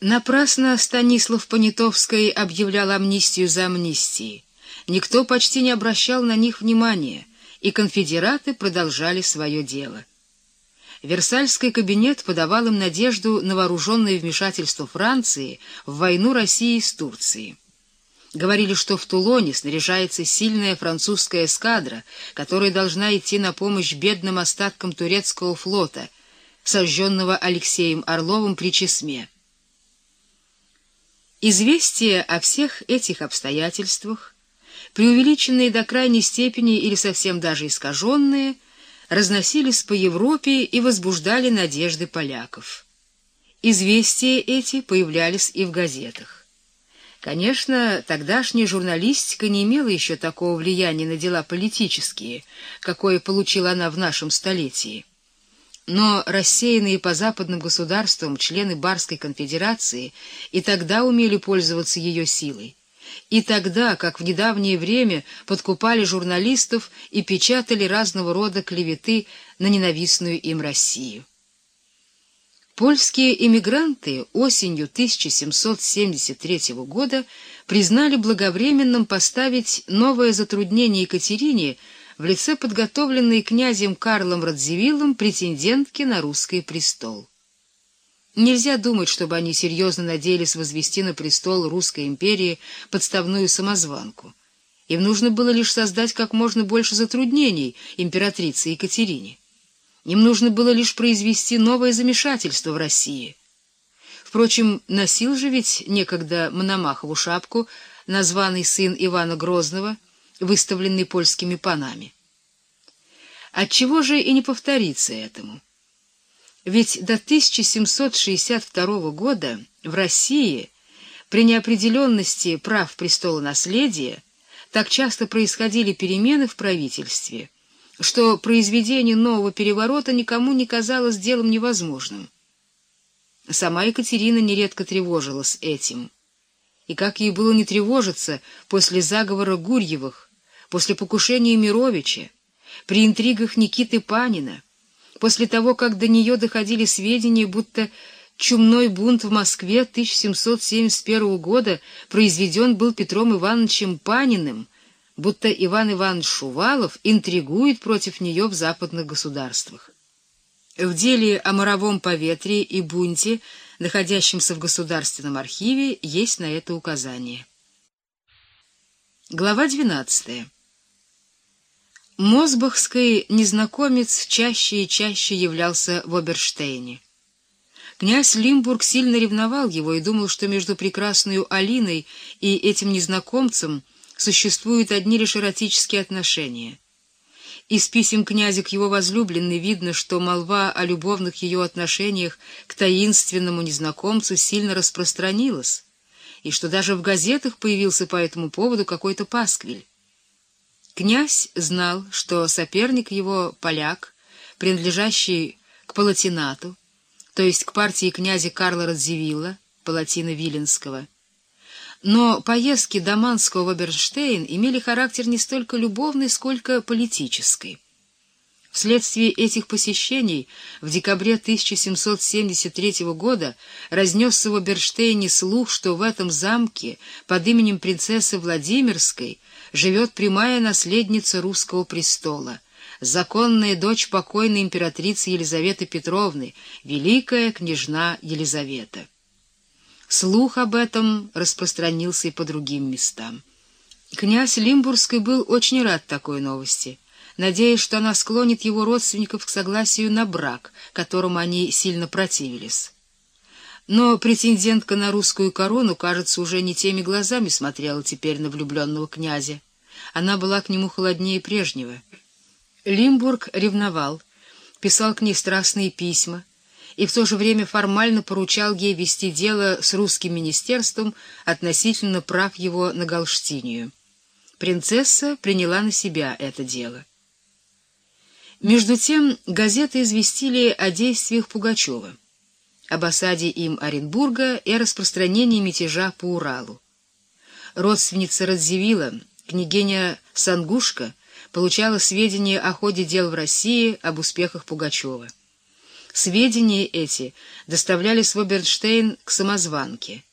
Напрасно Станислав Понятовский объявлял амнистию за амнистией. Никто почти не обращал на них внимания, и конфедераты продолжали свое дело. Версальский кабинет подавал им надежду на вооруженное вмешательство Франции в войну России с Турцией. Говорили, что в Тулоне снаряжается сильная французская эскадра, которая должна идти на помощь бедным остаткам турецкого флота, сожженного Алексеем Орловым при Чесме. Известия о всех этих обстоятельствах, преувеличенные до крайней степени или совсем даже искаженные, разносились по Европе и возбуждали надежды поляков. Известия эти появлялись и в газетах. Конечно, тогдашняя журналистика не имела еще такого влияния на дела политические, какое получила она в нашем столетии. Но рассеянные по западным государствам члены Барской конфедерации и тогда умели пользоваться ее силой. И тогда, как в недавнее время, подкупали журналистов и печатали разного рода клеветы на ненавистную им Россию. Польские эмигранты осенью 1773 года признали благовременным поставить новое затруднение Екатерине в лице подготовленной князем Карлом Радзивиллом претендентки на русский престол. Нельзя думать, чтобы они серьезно надеялись возвести на престол русской империи подставную самозванку. Им нужно было лишь создать как можно больше затруднений императрице Екатерине. Им нужно было лишь произвести новое замешательство в России. Впрочем, носил же ведь некогда Мономахову шапку названный сын Ивана Грозного, выставленный польскими панами. Отчего же и не повториться этому? Ведь до 1762 года в России при неопределенности прав престола наследия так часто происходили перемены в правительстве — что произведение нового переворота никому не казалось делом невозможным. Сама Екатерина нередко тревожилась этим. И как ей было не тревожиться после заговора Гурьевых, после покушения Мировича, при интригах Никиты Панина, после того, как до нее доходили сведения, будто чумной бунт в Москве 1771 года произведен был Петром Ивановичем Паниным, будто Иван Иванович Шувалов интригует против нее в западных государствах. В деле о моровом поветрии и бунте, находящемся в Государственном архиве, есть на это указание. Глава 12. Мосбахский незнакомец чаще и чаще являлся в Оберштейне. Князь Лимбург сильно ревновал его и думал, что между прекрасной Алиной и этим незнакомцем — существуют одни лишь эротические отношения. Из писем князя к его возлюбленной видно, что молва о любовных ее отношениях к таинственному незнакомцу сильно распространилась, и что даже в газетах появился по этому поводу какой-то пасквиль. Князь знал, что соперник его — поляк, принадлежащий к Палатинату, то есть к партии князя Карла Радзивилла, Палатина Виленского, но поездки Даманского в Оберштейн имели характер не столько любовный, сколько политический. Вследствие этих посещений в декабре 1773 года разнесся в Оберштейне слух, что в этом замке под именем принцессы Владимирской живет прямая наследница русского престола, законная дочь покойной императрицы Елизаветы Петровны, великая княжна Елизавета. Слух об этом распространился и по другим местам. Князь Лимбургский был очень рад такой новости, надеясь, что она склонит его родственников к согласию на брак, которому они сильно противились. Но претендентка на русскую корону, кажется, уже не теми глазами смотрела теперь на влюбленного князя. Она была к нему холоднее прежнего. Лимбург ревновал, писал к ней страстные письма, и в то же время формально поручал ей вести дело с русским министерством относительно прав его на Галштинию. Принцесса приняла на себя это дело. Между тем газеты известили о действиях Пугачева, об осаде им Оренбурга и о распространении мятежа по Уралу. Родственница Радзивилла, княгиня Сангушка, получала сведения о ходе дел в России, об успехах Пугачева. Сведения эти доставлялись в к самозванке.